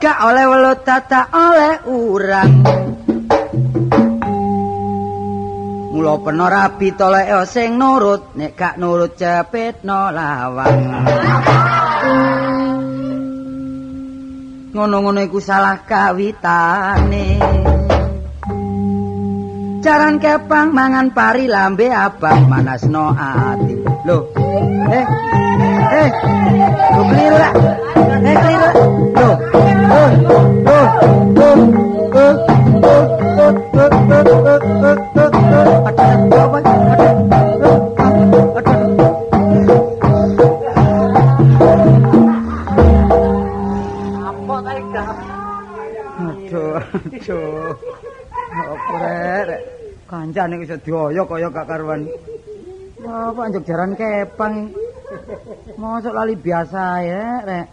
gak oleh welut tata oleh urang. Mula peno rabi tolek sing nurut nek gak nurut cepetno lawang. Ngono-ngono iku salah kawitane. Jaran kepang mangan pari lambe abang manasno ati. Loh. Eh. Eh. Loh keliru lah. Eh keliru. Loh. Loh. Loh. Loh. Loh. Aduh, aduh. Apa rek? Kancane iso dioyok kaya gak karuan. Apa anjuk jaran kepang. Mosok lali biasa ya, rek.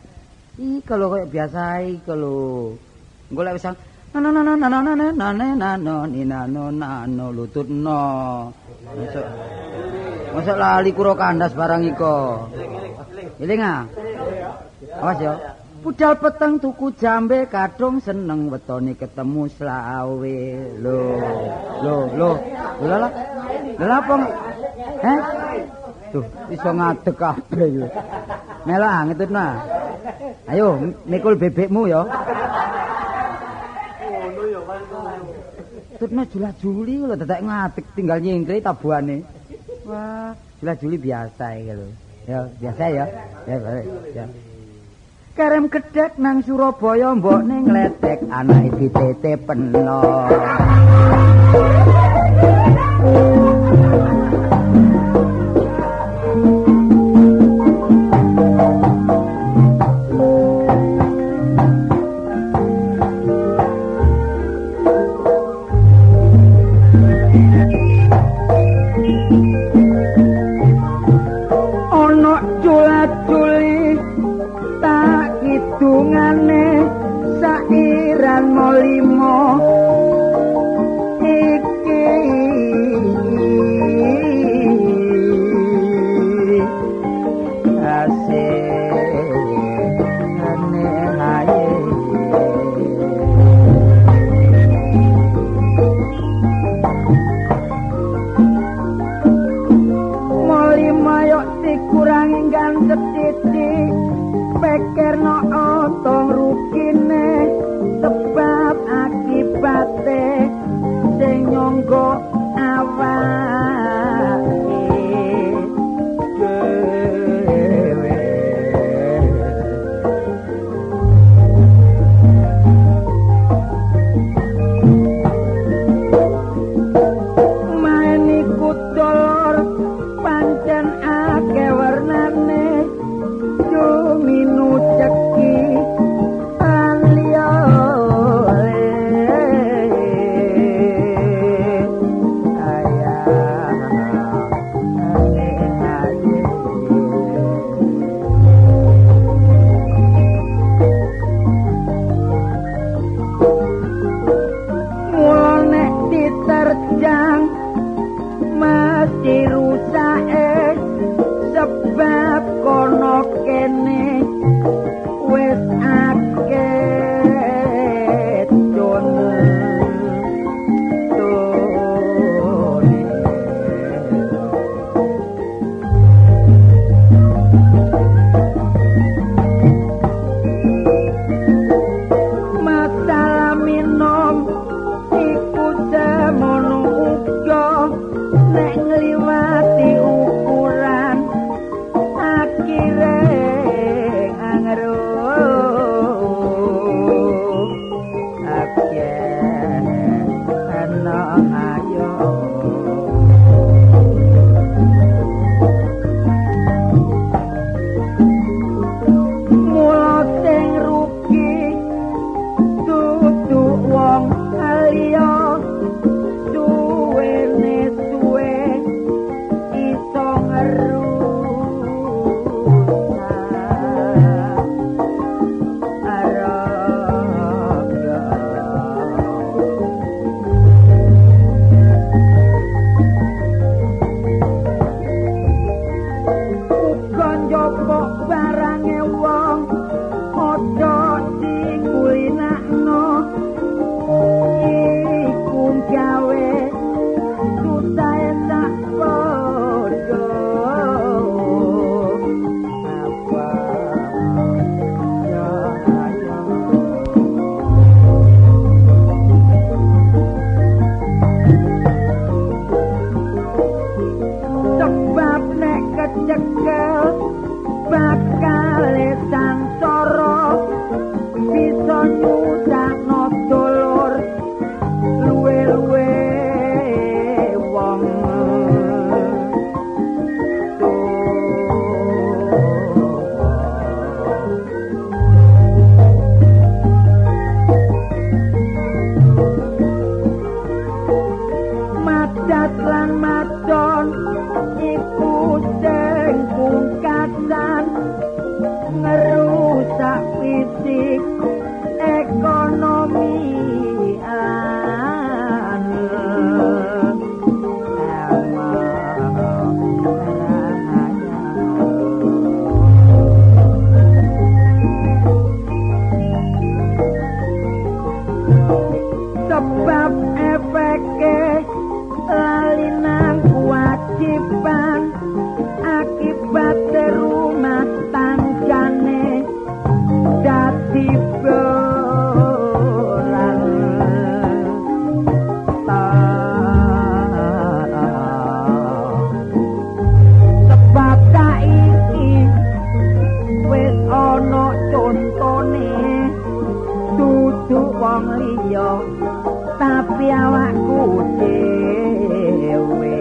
Iki lho kaya biasa iki lho. Engko lek wis nano nano nano nano nano nano ni nano nano lututno. Mosok Mosok lali kuro kandas barang iko. Iling ah. Awas ya. Budal peteng tuku jambe kadung seneng wetone ketemu slawe. Lho, lho, lho. Lho lah. Lho apa? Heh? Tuh, iso ngadeg kabeh yo. Melah ngetutna. Ayo, mikul bebekmu ya. Ngono ya, Tutna jula-juli lho dadak ngadeg tinggal nyingkri tabuhane. Wah, jula-juli biasa iki lho. Ya, biasa ya. Ya, ya. Kerem gedhek nang Surabaya mbokne ngletek anake ditete wong liya tapi awakku dhewe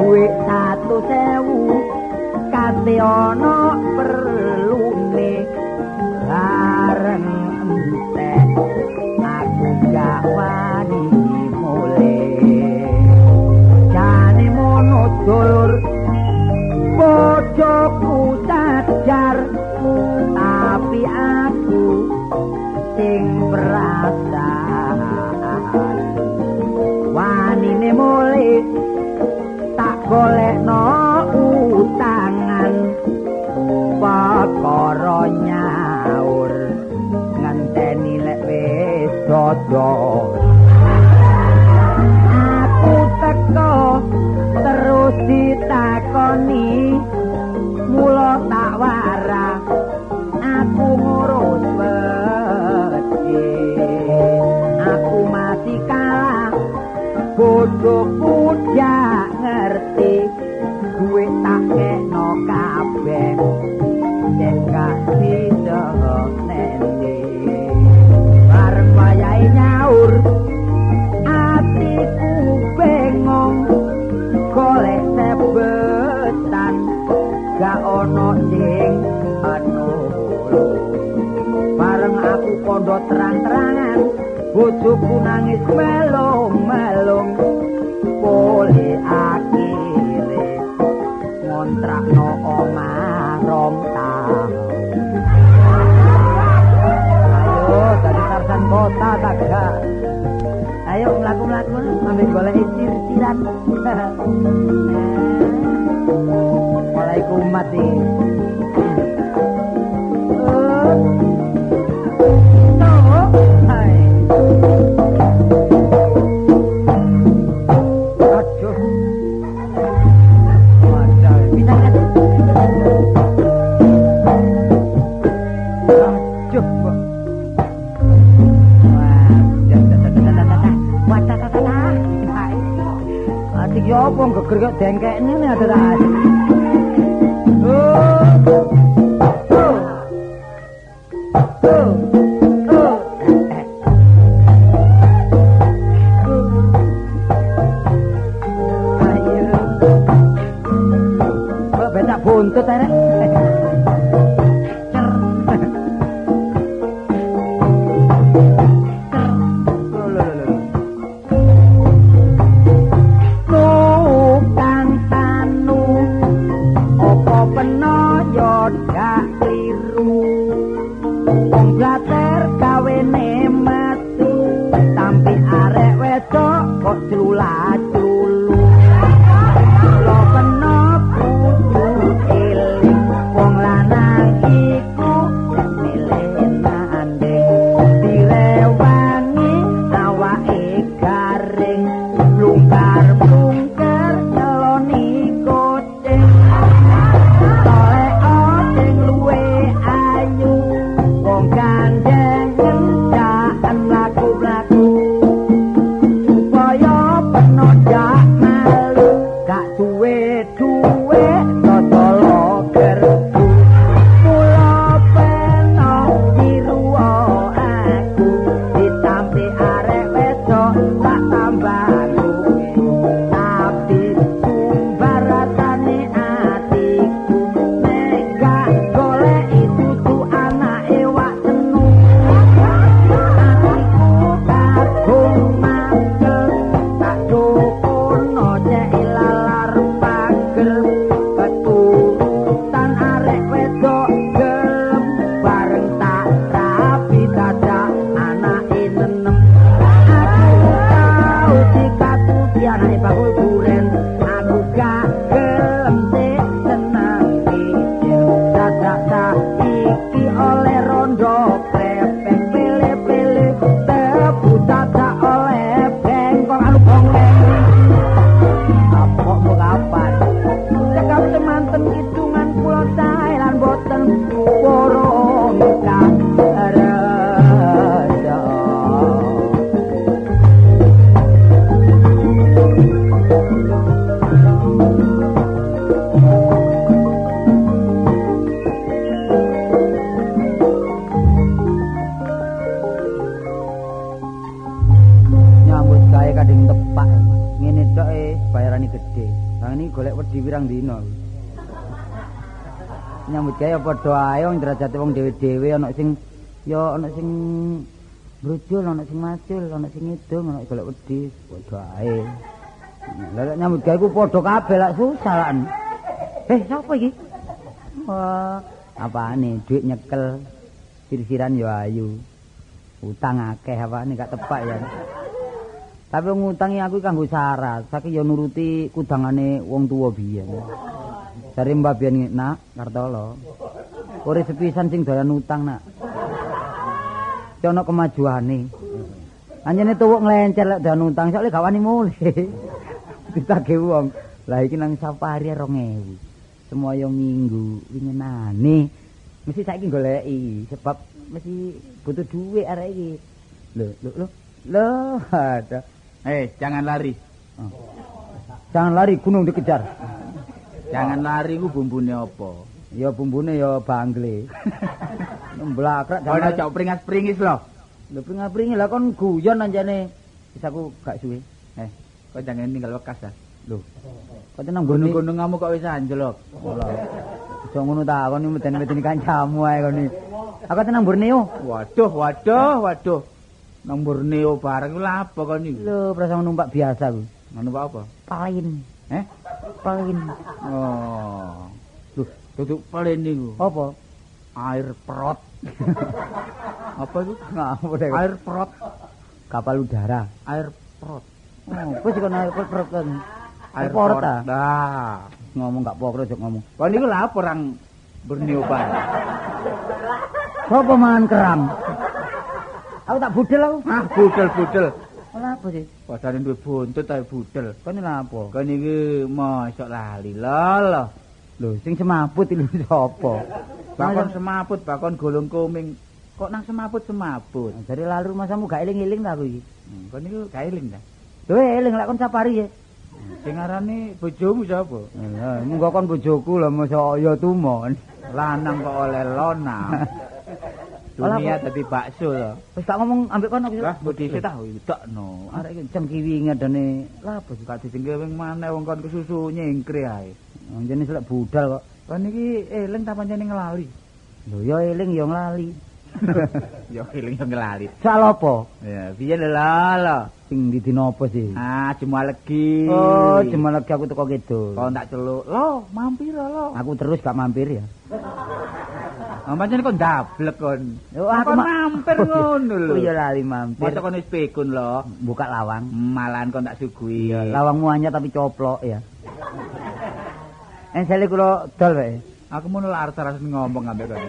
duwe 100.000 kate ana perlu ne bareng entek aku gak wani mule jane mono dulur bojoku tajar tapi aku sing Voler mundur terang-terangan bojoku nangis melong-melong poli akhire ngontrakno omah rong tahun. Ayo dadi sarjan kota tak ayo mlaku-mlaku ambil golek ciri-ciran. Mulai kumat iki kok geger kok dengkekne ada ra. I ana sing brujul ana sing macul ana sing ngidung ana golek wedi padha ae. Lek nyambut gawe ku padha kabeh lak susah lak eh sapa iki? Wah apane? Duit nyekel sirsiran ya ayu. Utang akeh apane gak tepak ya. Tapi ngutangi aku kanggo syarat, saking ya nuruti kudangane wong tuwa biyen. Jare Mbah biyen nak Kartolo. Ora sepisan sing doyan utang nak. Ki ana kemajuane. Anjene tuwuk nglencer lek doyan utang soalnya gak wani mulih. Ditagih wong. Lah iki nang safari 2000. Semoyo minggu winginane. Mesti saiki goleki sebab mesti butuh duit arek iki. Lho, lho, lho. Loh, ada. Eh, jangan lari. Oh. Jangan lari gunung dikejar. Jangan lari ku bumbune apa? Ya bumbune ya bangle. Nemblakrak Ono cok pringas-pringis lho. Lho pringa-pringi lah kon guyon anjane. Wis aku gak suwe. Eh, kok jangan tinggal bekas ah. Lho. Kok tenang. Gunung-gunung kamu kok wis anjlok. Olah. Aja ngono ta, kon medeni-medeni kancamu ae kon iki. Aku tenang Borneo. Waduh, waduh, waduh. Nang Borneo bareng ku lha apa kon iki? Lho, perasa numpak biasa ku. Ngono apa apa? Pain. Eh? Pain. Oh. Duduk palen niku. Apa? Air perot. apa itu? Ngapa deh? Air perot, kapal udara. air perot. Oh, kok sik ana perut kan. Air porot ta? Nah, Ngomong gak pokro jek ngomong. kon niku lha apa orang Borneo bareng? Sopo mangan kerang? Aku tak budel aku. Ah, budel-budel. Ora apa sih? Padahal duwe buntut ae budel. Kan lha apa? Kon iki mosok lali lho. Lho, sing semaput iki sapa? Bakon semaput, bakon golong koming. Kok nang semaput semaput? Dari lalu masamu gak eling-eling ta aku iki. Hmm, kon niku gak eling ta? Lho eling lek kon sapari ya. Sing arane bojomu sapa? Lah, munggo kon bojoku lho mosok ya tumon. Lanang kok oleh lona. Dunia dadi bakso lho. Wis tak ngomong ambek kon aku. Lah, bodi sik tak widokno. Arek iki cengkiwi ngedane lha apa sih? Gak dijengke wing maneh wong kon kesusu nyengkre ae. Jenenge selek budal kok. Kon iki eling ta pancene ngelali? Lho ya eling ya nglali. Ya eling yo ngelali. Soal apa? Ya, piye lho lho. Sing di dina apa sih? Ah, cuma legi. Oh, cuma lagi aku teko kidul. Kok tak celuk. Lo, mampir lo. Aku terus gak mampir ya. Ah, pancen kok ndablek kon. Yo Aku ma- mampir ngono lho. Oh iya lali mampir. Masa kon wis pikun lo. Buka lawang. Malahan kon tak sugui. Lawangmu anyar tapi coplok ya. Ensele kula dol wae. Aku mau nolak arsa ngomong ambek kon.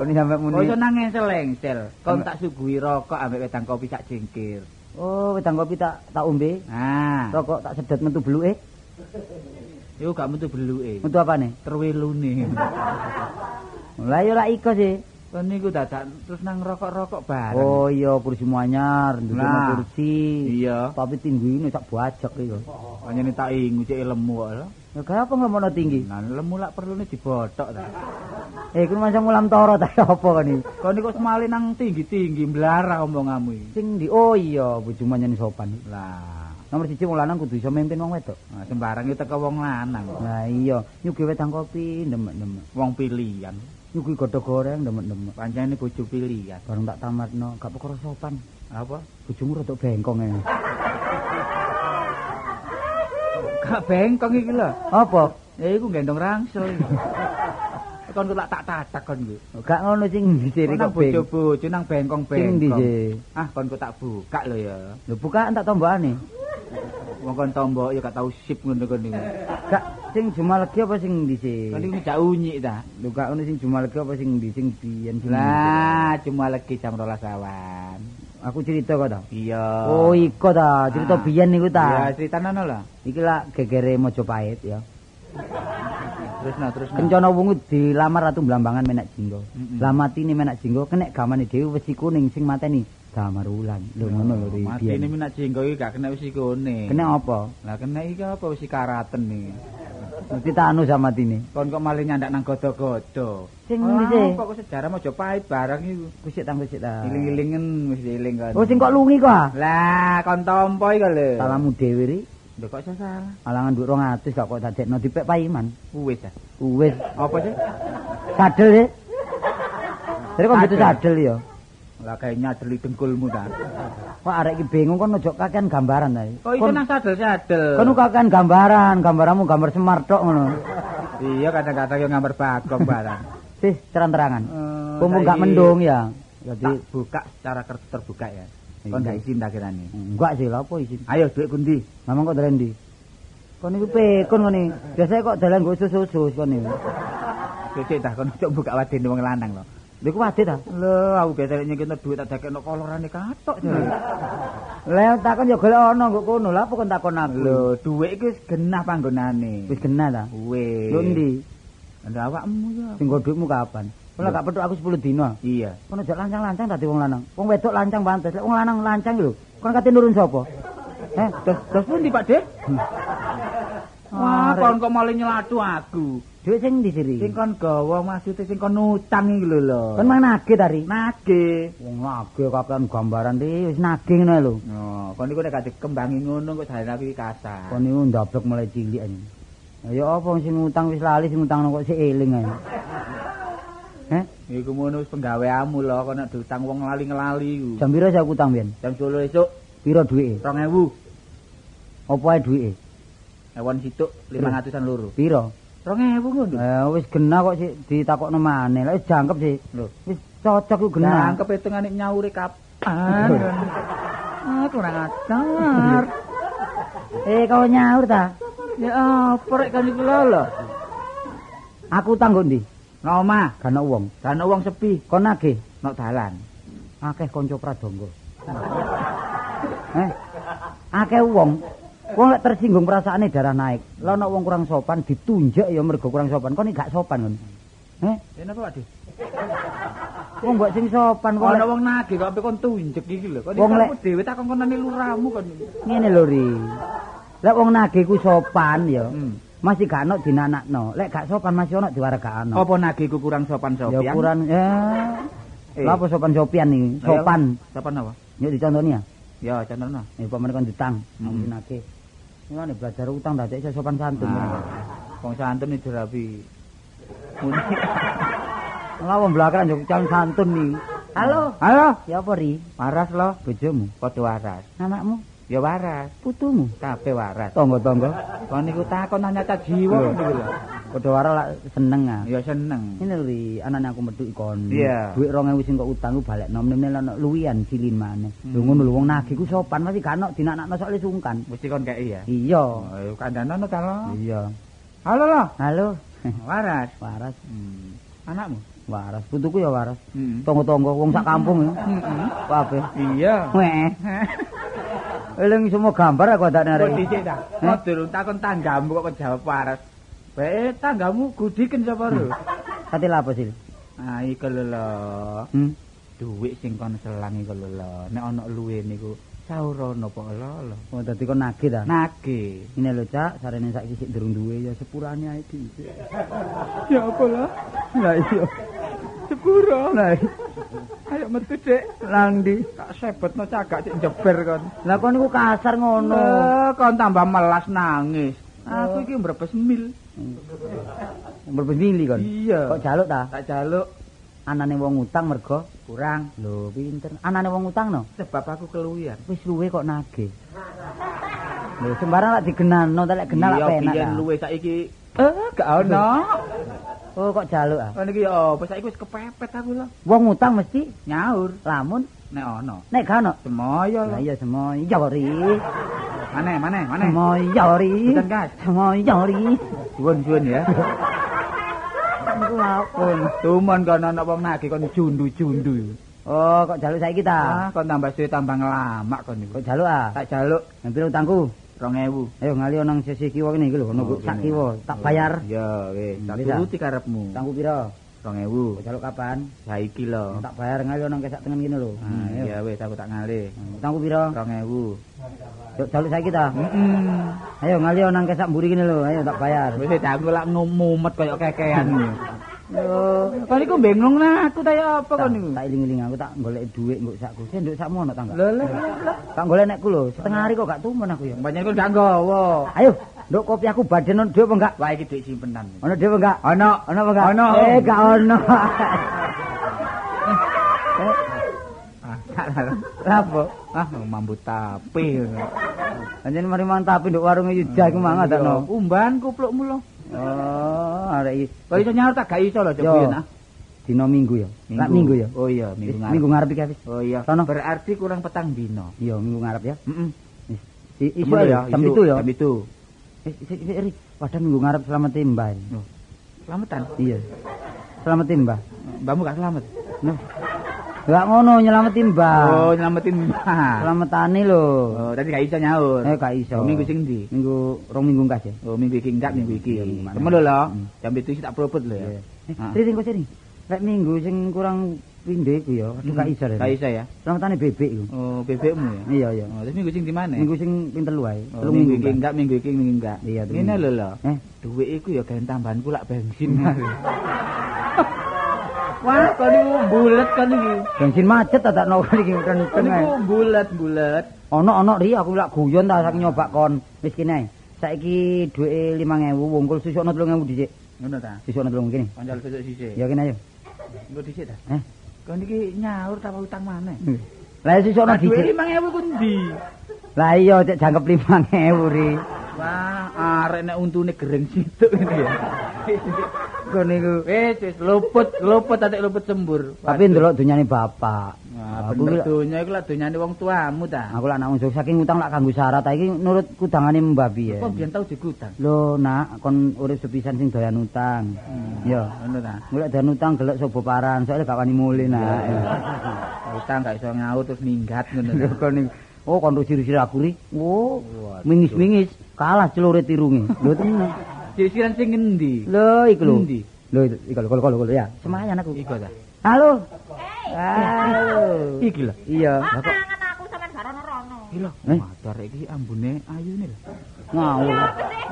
Kon sampe Kok muni. iso nang engsel-engsel. Kon tak sugui rokok ambek wedang kopi sak jengkir. Oh, wedang kopi tak tak ombe. Ah, Rokok tak sedot metu bluke. iku gak metu beluke. Metu apane? Terwelune. Lah yo lak iko sih. Kon niku dadak terus nang rokok-rokok bareng. Oh iya kursi anyar, duduk Nah. kursi. Iya. Tapi tinggi ini sak bajak iki. Pancen tak ingu cek lemu kok Ya kenapa ngomongno tinggi? Nah, lemu lak perlune dibotok ta. Eh, kuwi masa ngulam toro ta apa kan iki? Kon niku semale nang tinggi-tinggi mblarah omonganmu iki. Sing di oh iya bojomu nyanyi sopan. Lah, Nomor siji wong lanang kudu iso mimpin wong wedok. nah, sembarang itu teko wong lanang kok. Nah iya, nyugi wedang kopi demek-demek. Wong pilihan. Nyugi godhog goreng demek-demek. Pancene bojo pilihan. Bareng tak tamatno, gak perkara sopan. Apa? Bojomu rada bengkong e. Gak bengkong iki lho. Apa? Ya iku gendong rangsel iki. Kon kok tak tatak kon iki. Gak ngono sing disiri Kok nang kok beng. bojo-bojo nang Sing ndi? Ah, kon kok tak buka lho ya. Lho bukaan tak tombokane. Mongkon tombok ya gak tau sip ngono kon niku. Gak sing Jumalegi apa sing ndi sih? Kon niku jak unyik ta. Lho gak ono sing Jumalegi apa sing ndi sing biyen? Lah, cuma lagi jam 12 awan. Aku cerita kok ta. Iya. Oh, iko ta, cerita Ah. biyen niku Iya, ta. cerita nono lah. Iki lak gegere Mojopahit ya. Terus no, terus no. Kencana wungu dilamar ratu Blambangan menak jinggo. Mm-mm. Lah matine menak jinggo kenek gamane dhewe wesi kuning sing mateni damar wulan. Lho ngono lho ri Mati ini biyen. minak jenggo iki gak kena wisi kuning. Kenek apa? Lah kena iki apa wisi karaten nih. Mesti tak anu sama matine. Kon kok malah nyandak nang godo-godo. Sing Oh, ndi sih? Kok sejarah Mojopahit barang iku. Kusik tang kusik ta. Iling-ilingen wis eling kan. Oh sing kok lungi kok ah? Lah, kon tompo iki lho. Salamu dhewe ri. Lho kok iso salah? Alangan dhuwit 200 gak kok dadekno dipek paiman. Wis ah. Wis Apa sih? sadel sih. Jadi kok Sadel. sadel ya. Lah kayaknya nyadeli dengkulmu ta. Kok arek iki bingung kon ojo kakean gambaran ta. Kok iso nang sadel-sadel? Kon kakean gambaran, gambaranmu gambar semar tok ngono. Iya kadang-kadang yo ngambar bagong barang. Sih, terang-terangan. Eh, Mumpung gak mendung ya. Jadi buka secara terbuka ya. Kon gak izin tak kirane. enggak sih lha apa izin. Ayo duit kundi. Mamang kok dalan ndi? Kon niku pekon kon iki. Biasanya kok dalan nggo susus-susus kon niku. Sik dah kon cok buka wadene wong lanang lho. Lha iku wadit ta? Lho, aku biasa nyekno duit tak dakekno kolorane katok jare. Lah takon ya golek ana nggo kono. Lah apa kon takon aku? Lho, duit iki wis genah panggonane. wis kena ta? Wis. Lho ndi? Lah awakmu ya. Sing duitmu kapan? Kon lek gak petuk aku 10 dino. Iya. Kon aja lancang-lancang dadi wong lanang. Wong wedok lancang pantes. Lek wong lanang lancang lho. Kon kate nurun sapa? Eh, Terus terus pundi Pak De? Wah, Arek. kon kok malah nyelatu aku. Duit sing ndi siri? Sing kon gawa maksudnya sing kon utang iki lho lho. Kon mang nagih tari. nagih. Wong nagih kakean gambaran ri wis nagih ngono lho. Oh, kon iku nek gak dikembangi ngono kok jare aku iki kasar. Kon niku ndablek mulai cilik aja. Ya apa sing utang wis lali sing utang kok sik eling ae. Heh, Iku ngono wis penggaweanmu lho, kon nek diutang wong lali-ngelali iku. jam piro sih aku utang biyen? Jam 10 esuk Piro duwike? 2000. Apa ae duwike? Ewon situk 500-an loro. Piro? 2000 ngono. Eh wis genah kok sik ditakokno maneh. Lah wis jangkep sih. Lho, Wis cocok ku genah. Nah, kepetungane nyaure kapan. Ah, kurang ajar. Eh kau nyaur ta? Ya apa rek kan iku lho. Aku utang kok ndi? Nang omah, Gak ana wong. kan wong sepi, Kon nagih nok dalan. akeh kanca pradangga. Eh. Akeh wong. Wong lek tersinggung perasaane darah naik. Lah ana wong kurang sopan ditunjuk ya mergo kurang sopan. Kon iki gak sopan kon. Eh, Ya napa, Pak? wong mbok sing sopan kok Ana wong nagih kok ape kon tunjuk iki lho. Kon Wong dhewe takon konane lurahmu kon. ngene lho ri. Lek wong nagih ku sopan ya. Hmm. Masih gak ono dinanakno. Lek gak sopan masih ono diwargakno. Apa nagihku kurang sopan Ya sopian? kurang ya. Eh. Lah apa sopan sopian iki? Sopan. Sopan apa? Yuk dicontoni ya. Ya, contohnya. Ya pamane kon ditang, Hmm. Ngene belajar utang dadi iso sopan santun. Nah, wong santun iki dirabi. Muni. Lah wong blakran yo calon santun nih. Halo. Halo, Ya apa ri? waras lo. Bojomu, Padha waras. anakmu, Ya waras. putumu, Kabeh waras. tangga-tangga. Kon niku takon nanya ta jiwa niku lho. Padha waro lak seneng ah. Ya seneng. Ini ri, anane aku metu ikon. Iya. Duit 2000 sing kok utang ku balekno meneh ana luwian cilin maneh. Hmm. Lho ngono lho wong nagih ku sopan masih gak ono dinanakno sok sungkan. Mesti kon kei ya. Iya. Oh, kandhane ta lo. Iya. Halo lo. Halo. Waras. waras, Hmm. Anakmu? waras. Putuku ya waras. Hmm. Tangga-tangga wong sak kampung ya. Heeh. Kabeh. Iya. Weh. Eling semua gambar aku ada Kok arek. dicek ta? Kok durung takon tanggamu kok jawab waras. Bae tanggamu gudiken sapa lho? Kate lha apa sih? Ah iku lho lho. Hmm. Duit sing kon selang iku lho lho. Nek ana luwe niku saurono apa lho lho. Oh dadi kon nagih ta? Nagih. Ini lho Cak, sarene saiki sik durung duwe ya sepurane iki. Ya apa lah? Lah iya. Sepuro. Lah Ayo metu Dik. nang ndi? Kak sebetno cagak cek jeber kon. Lah kon niku kasar ngono. Eh, kon tambah melas nangis. Aku iki mbrebes mil. Berbes mili kon. Iya. Kok jaluk ta? Tak jaluk Anane wong utang mergo kurang lho pinter. Anane wong utang no. sebab aku keluwian. Wis luwe kok nagih. Lho sembarang lak digenano, tak lek genal lak Iya, penak. biyen ta. luwe saiki eh gak ono. Oh kok jaluk ah. Oh niki ya apa saiki wis kepepet aku lho. Wong utang mesti Nyaur lamun nek ono. nek gak ono. Semoyo Lah iya iya kok ri. Mana, mana, mana? Moyori. Bukan, Gas. Moyori. Suwun-suwun ya. Niku lapun. Tumon kono ana wong nagih kon jundu-jundu. Oh, kok jaluk saiki ta? Ah, kon tambah suwe tambah ngelamak kon niku. Kok jaluk ah? Tak jaluk Nempel utangku. 2000. Ayo ngali nang sisi kiwa kene iki lho, ono sak kiwa, tak bayar. Ya, wis, tak turuti karepmu. Utangku pira? 2000. Kok jaluk kapan? Saiki lho. Tak bayar ngali nang kesak tengen kene lho. Ah, Ayo. ya wis aku tak ngalih. Utangku pira? 2000. Yuk jaluk saiki ta? Heeh. Ayo ngali nang kesak mburi kene lho, ayo tak bayar. Wis aku lak ngumumet kaya kekean Kon niku bingung nah aku ta ya apa kon niku? tak iling-iling aku tak golek dhuwit nggo sakku. Sik nduk sakmu ono ta? Lho lho lho. Tak golek nekku lho, setengah hari kok gak tumen aku ya. Banyak kon gak nggawa. Ayo, nduk kopi aku badan ono dhuwit apa enggak? Wah iki dhuwit simpenan. Ono dhuwit apa enggak? Ono. Ono apa enggak? Ono. Eh, gak ono. Ah, Lapo? ah mambu tapi. Anjen mari mantap nduk warung Yudha iku mangan tak no. Umban kuplukmu lho. Oh, arek iki Kok iso nyaur tak gak iso lho coba nah. dina Minggu ya. Lak Minggu ya. Oh iya, minggu ngarep. Minggu ngarep iki. Oh iya. Sono. Berarti kurang petang dino. Iya, minggu ngarep ya. Heeh. Wis. I- Isu Temen ya, jam itu ya. Jam itu. Eh, sik ri. Padahal minggu ngarep selamat timbah. Loh, Selamatan. Iya. Selamat timbah. Mbahmu gak selamat. Nah. Enggak ngono nyelamet timbah. Oh, nyelamatin mbah. Selamatane lho. Oh, tadi gak iso nyaur. Eh gak iso. Oh, minggu sing ndi? Minggu rong minggu enggak ya. Oh, minggu iki enggak, minggu iki. Temen lho lho. Hmm. Jam itu sih tak propot lho ya. Eh, Ah. Ri kok sini. Lek minggu sing kurang pindho iku ya. Aduh gak iso. Ri. Gak iso ya. Selamatane bebek iku. Oh, bebekmu ya. Iya, iya. Oh, terus minggu sing di mana? Minggu sing ping telu wae. Oh, Telung minggu iki enggak, minggu iki minggu enggak. Iya, telung Ngene lho lho. Eh, Duit iku ya gawe tambahanku lak bensin. Wah, kon niku bulet kon iki. bensin macet ta tak no iki kenceng ae. niku bulet-bulet. Ono ri aku lak guyon ta saking nyobak kon. Wis kene ae. Saiki duweke 5000 wungkul susukno 3000 dhisik. Ngono ta? Susukno 3000 kene. Kancal besok sisih. Ya kene ayo. Engko dhisik ta? Eh. Kon iki nyaur ta utang maneh? Lah susukno dhisik. 5000 ku ndi? Lah iya cek jangkep 5000 ri. Wah, arek nek untune gereng situk ngene ya. Kon niku. Wis wis luput, luput atik luput sembur. Tapi ndelok dunyane bapak. Wah, aku bener donya iku lak donyane wong tuamu ta. aku lak nak unjuk saking utang lak kanggo syarat ta iki nurut kudangane mbabi ya. Kok biyen tau digutang? Lho nak kon urip sepisan sing doyan utang. Yo. Ngono ta. Golek doyan utang gelek sobo paran, soalnya gak wani mulih nak. Utang gak iso nyaur terus minggat ngono Lho kon. Oh kon siri-siri aku ri. Oh, mingis-mingis kalah celure tirunge. Lho tenan. Sisiran sing ngendi? Lho iku lho. Endi? Lho iku lho kolo kolo ya. Semayan aku. Iku ta. Halo. Halo. Iki lho. Iya. Ah, kangen aku sampean gak rono-rono. Iki lho. Eh? Madar iki ambune ayune lho. Ngawur.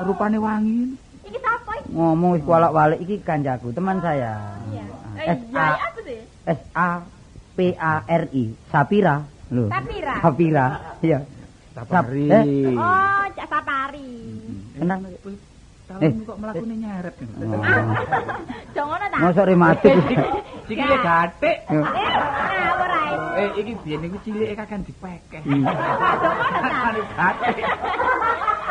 Rupane wangi. Iki sapa iki? Ngomong wis kualak-walik iki kancaku, teman saya. Iya. Ah, Eh, S iya, A apa sih? S A P A R I. Sapira. Lho. Sapira. Sapira. Iya. Sapari. Eh? Oh, Cak Sapari. Kenang. Tahun Eh. kok mlakune nyeret. Oh. Jangan ngono ta? Mosok rematik. Eh, ngawur ae. Eh iki biyen iku cilike kakan dipekeh. Hmm. Jangan ta? Gathik.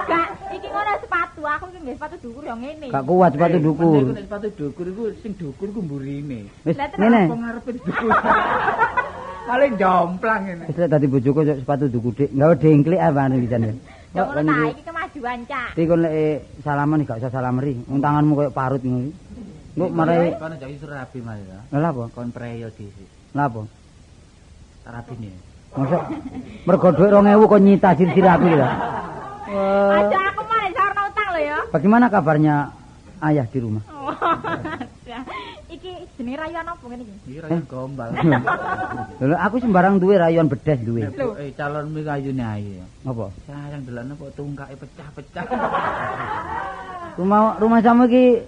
Gak, iki ngono sepatu. Aku iki nggih sepatu dukur ya ngene. Gak kuat sepatu Eh, dukur. nek Sepatu dukur iku sing dukur iku mburine. Wis terus ngene. Apa ngarepe dukur? Paling jomplang ngene. Wis lek dadi bojoku sepatu duku dik. Gawe dengklik apa nih bisa nih. Jangan ngono ta, iki kemajuan, Cak. Iki kon lek eh, salaman gak usah salam ri. Wong tanganmu koyo parut ngono. Engko marai Kono jadi serabi mas ya. lha apa? Kon preyo disi. Lha apa? Sarabine. Mosok mergo dhuwit 2000 kok nyita sir-sir aku. Wah. Aja aku malah sarana utang lho ya. Bagaimana kabarnya ayah di rumah? Iki jenenge rayuan apa ngene iki? Iki rayon gombal. Lho aku sembarang duwe rayon bedes duwe. Eh calon mi kayune ayu. Apa? Sayang delane kok tungkake pecah-pecah. Rumah rumah sama iki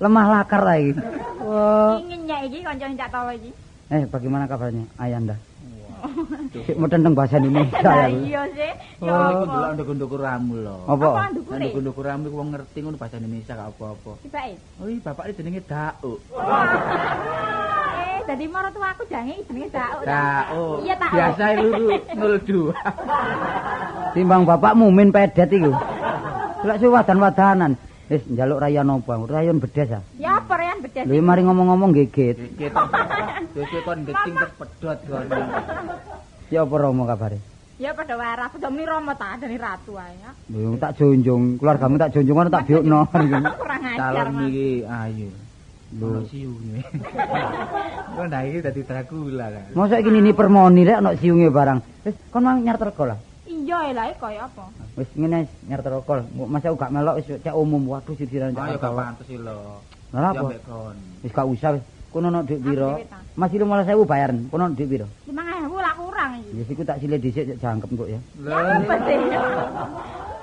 lemah lakar lagi. Wah. Ingin ya iki kancane Cak Tawa iki. Eh, bagaimana kabarnya Ayanda? Sik muten teng Indonesia Lah ya. iya sih. Oh, Ya iku apa? delok nduk-nduk ramu lho. Apa? Nduk-nduk ramu iku wong ngerti ngono bahasa Indonesia gak apa-apa. Tibake. Oh, bapaknya jenenge Dauk. Eh, dadi maratuwa aku jange jenenge Dauk. Dauk. Iya, tak. Biasa luru 02. Timbang bapakmu min pedet iku. Lek sing wadan-wadanan. Wis njaluk rayon apa? Rayon bedes ah. Ya apa rean bedes. Lho mari ngomong-ngomong geget. Dikit. Dikit kon gecing terus pedot kon. Ya apa Romo kabare? Ya padha wae ratu muni Rama ta dene ratu ae. Lho tak jonjong, keluargamu tak jonjong ngono tak biukno. Kurang ajar. Calon Mas. iki ayu. Lho. Siune. Kok ndak iki dadi Dracula kan. Mosok iki nini permoni rek ana siunge barang. Wis kon mang nyar terkol lah. Iya lah kaya apa? Wis ngene nyar terkol. Masa gak melok wis cek umum. Waduh sisiran Ayo gak pantes lho. Lah apa? Wis gak usah wis. Kono ono dhuwit piro? Aku dhewe ta. Mas 15.000 bayaran. Kono ono dhuwit piro? 5000 lah kurang iki. Ya siku tak sile dhisik cek jangkep kok ya. Ya apa sih?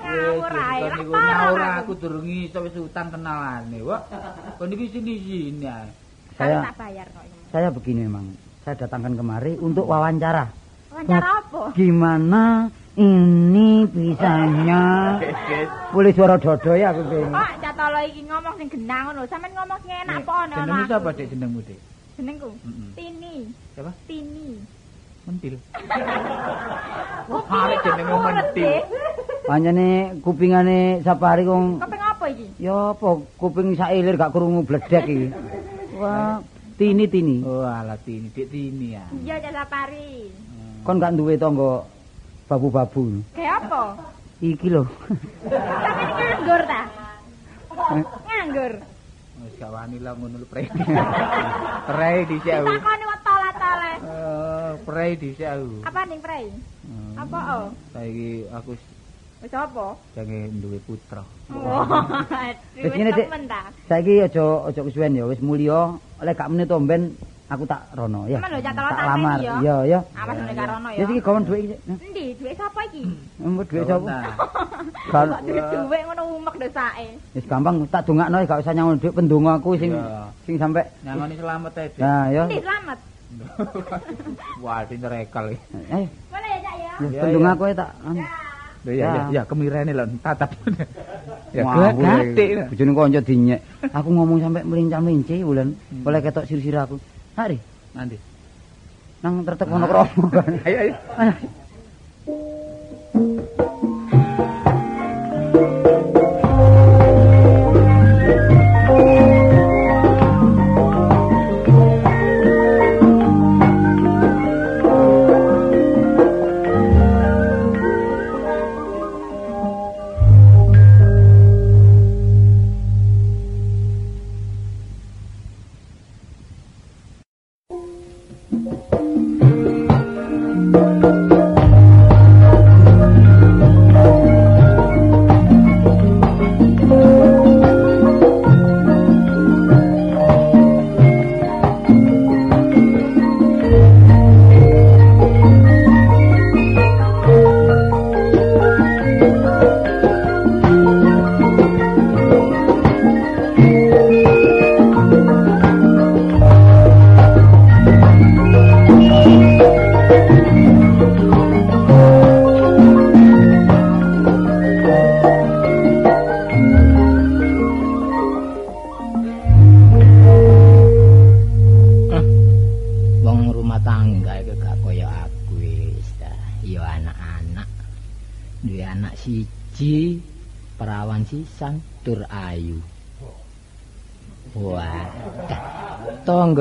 Ngawur ae. Kon lah niku parah ngawur aku. durung iso wis utang kenalane. Wah. Kon iki sini-sini ae. Saya- tak bayar kok. Saya begini memang. Saya datangkan kemari untuk wawancara. Wawancara apa? Gimana ini bisanya? Boleh suara dodo ya aku pengen. Kok catolo iki ngomong sing genang ngono. Sampeyan ngomong sing enak apa ono Jenengmu sapa Dik jenengmu Dik? Jenengku. Tini. Siapa? Tini. Mentil. Wah, arek jenenge mentil. Panjane kupingane Sapari kong Kopeng apa iki? ya apa kuping sailir gak krungu bledek iki. Wah, tini-tini. Oh, alah tini, Dik tini ya. Iya jasa pari. Kon gak duwe tangga babu-babu. Kayak apa? Iki lho. Sampeyan iki nganggur ta? Nganggur. Wis gak wani lah ngono lho, Prei. Prei dhisik aku. Takoni wong tole-tole. Eh, Prei dhisik aku. Apa ning prei? Hmm. Apa oh? Saiki aku Wis apa? jange duwe putra. Oh, Wis Dik. temen ta. Saiki aja aja kesuwen ya, wis mulya. Lek gak meneh to ben aku tak rono ya. Lho, Tak lamar. ya. Iya, ya. Awas nek karono Ya ya. iki gawon dhuwit iki. Endi duwe sapa iki? Mbok dhuwit Gawon sapa? Kan Kok duwe duwe ngono umek dosake. wis gampang tak dongakno gak usah nyangon dhuwit pendonga aku sing Iya. sing sampe Nyangoni selamat ae. Nah, ya. Endi selamat? Wah, pinter ekal iki. Eh, Boleh ya, Cak ya? Iya, pendonga iya. aku tak. Lho ya, ya, ya kemirene lho, tatap. Ya, gatik. boleh. Bojone kanca dinyek. Aku ngomong sampe melincah-melinci wulan. Hmm. Oleh ketok sir-sir aku. Hari Nanti. nang tertek ono kromo. Ayo, ayo.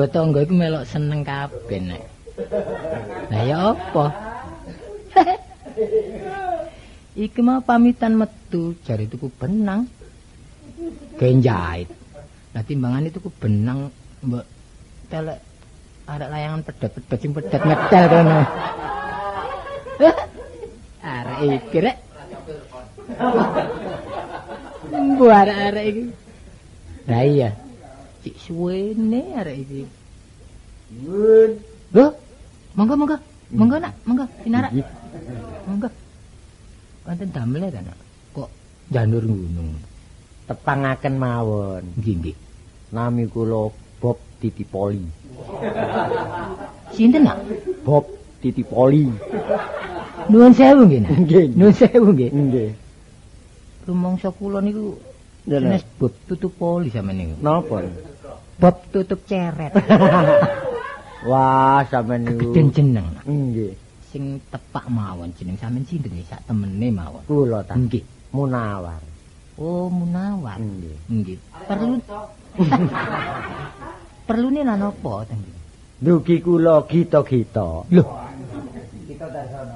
Tonggo-tonggo iku melok seneng kabeh nek. Lah ya apa? Iki mau pamitan metu jari tuku benang. Genjait. Lah timbangan itu ku benang mbok telek arek layangan pedet-pedet sing pedet ngedel kono. arek iki rek. Mbo arek-arek iki. Lah iya. Cik suwene arek iki. Loh, monggo monggo. Monggo nak, monggo pinarak. Monggo. Wonten damel ta nak? Kok jandur gunung. tepangaken mawon Nggih nggih. nami kula Bob Titipoli Sinten nak? Bob Titipoli Nuwun sewu nggih. Nggih. Nuwun sewu nggih. nggih Rumangsa kula niku jenis bob tutup poli sampean niku. napa Bob tutup ceret. wah sampean niku Gedhen jeneng. Nggih Sing tepak mawon jeneng sampean sinten nggih sak temene mawon. kula ta Nggih. Munawar Oh, Munawar. nggih Nggih. Perlu Perlune lan apa teng? dugi kula gita-gita Loh. Gita Darsono.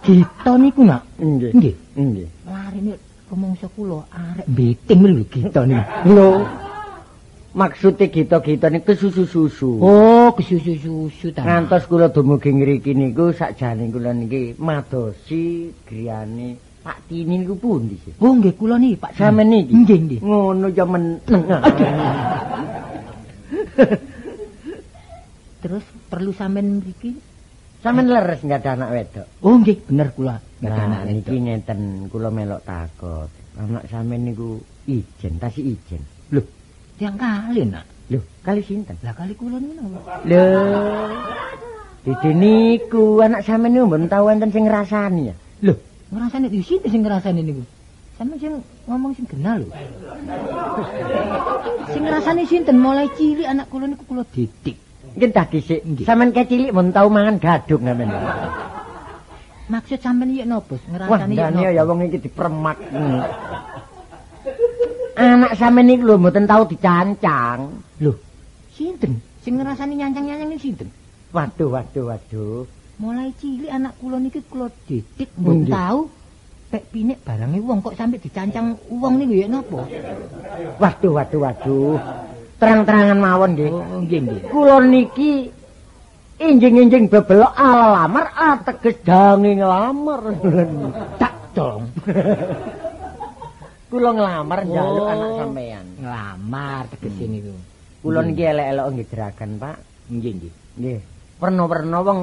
Gita niku nak. Nggih. Nggih. Nggih. Larine rumangsa kula arek beting lho Gita niku. Lho. Maksude kita-kita niku susu-susu. Oh, kesusu-susu ta. Ngantos kula dumugi ngriki niku sakjane kula niki madosi griyane Pak Tini niku pundi sih? Oh, nggih kula niki Pak. Sampeyan niki? Nggih, nggih. Ngono ya meneng. Terus perlu sampean mriki? Sampeyan leres nggak ada anak wedok. Oh, nggih, bener kula. Nggak ada anak niki ngeten kula melok takut. Anak sampeyan niku ijen, tasih ijen. Lho, tiang kali nak. Lho, kali sinten? Lah kali kula niku? Lho. Dede niku anak sampeyan niku mboten tau enten sing ngrasani ya. Lho, ngrasane di sini sing ngrasane niku. Sampe sing ngomong sing genah lho. sing ngrasane sinten mulai cilik anak kula niku kula didik. Nggih dah dhisik. Nggih. Sampeyan kecilik mboten tau mangan gadung sampeyan. Maksud sampean iki napa? Wah, Ngrasane iki ndane napa? ya wong iki dipremak. Anak sampeyan niku lho mboten tau dicancang. Lho, sinten? Sing ngrasani nyancang-nyancang niku sinten? Waduh, waduh, waduh. Mulai cilik anak kula niki kula didik Nggih. tahu pek pinik barange wong kok sampe dicancang wong niku ya napa? Waduh, waduh, waduh. Terang-terangan mawon nggih. Oh, nggih nggih. Kula niki injing-injing bebelok ala lamar ateges dange nglamar. Tak dong. Kula nglamar njaluk Oh. anak sampean. Ngelamar tegese niku. Kula niki elek-elek nggih jeragan, Pak. Nggih nggih. Nggih. Perno-perno wong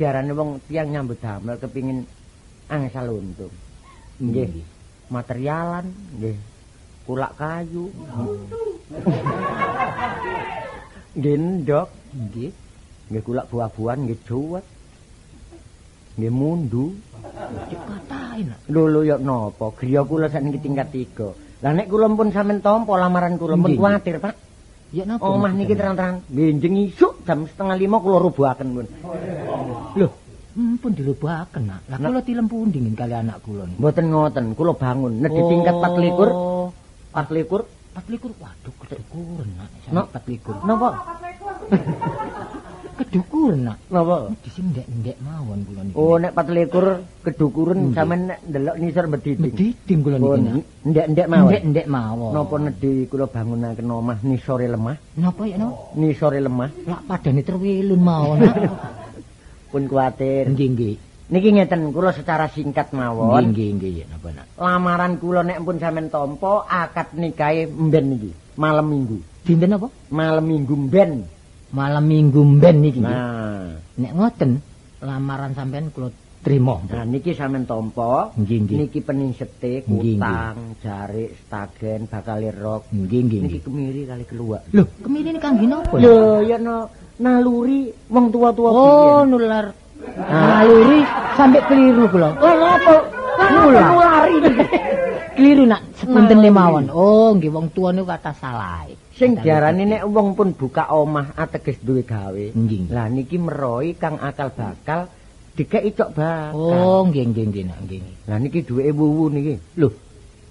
diarani wong tiyang nyambut damel kepingin angsal untung. Nggih. Materialan, nggih. Kulak kayu. Nggih ndok, Nggih. nggih kulak buah-buahan, nggih juwet. Nggih mundu. Cek katain nak. Lho lho ya napa? Griya kula sakniki tingkat 3. Lah nek kula pun sampean tampa lamaran kula pun kuwatir, Pak. Ya napa? Omah niki terang-terang benjing isuk jam setengah lima kula rubuhaken pun. Lho, hmm, pun dilubahaken nak. Lah kula tilem pundi ngin kali anak kula niku. Mboten ngoten, kula bangun nedhi tingkat 24. Oh, 24. 24. Waduh, kedukuran nak. Nak. 24. Napa? Kedukuran nak. Napa? Di sini ndek-ndek mawon kula niku. Oh nek 24 kedukuran Nggih. sampean nek ndelok nisor bediding. Bediding kula niku. Oh, nak. ndek-ndek mawon. Ndek-ndek mawon. Napa nedhi kula bangunaken omah nisore lemah? Napa ya napa? Nisore lemah Lak padane terwilun mawon pun kuwatir. Nggih nggih. Niki ngeten kula secara singkat Nggih mawon. nggih nggih ya napa nak. Lamaran kula nek pun sampean tampa akad nikahe mben niki, malam Minggu. Dinten apa? Malam Minggu mben. Malam Minggu mben niki. Nah, Nek ngoten lamaran sampean kula trima. nah niki sampean tampa. Niki peningsete, kutang, jarik, stagen, bakal rok. Nggih nggih Niki kemiri kali keluar. Lho, kemiri ini kangge napa? Lho, ya no, naluri wong tua-tua Oh, nular. Naluri sampai keliru kula. Oh, napa? Nular. Nulari niki. Keliru nak sepunten mawon. Oh, nggih wong tuwa niku kata salah. Sing diarani nek wong pun buka omah ateges duwe gawe. Lah niki meroi kang akal bakal dikeki cok bakal. Oh, nggih nggih nggih nggih. Lah niki duweke wuwu niki. Lho,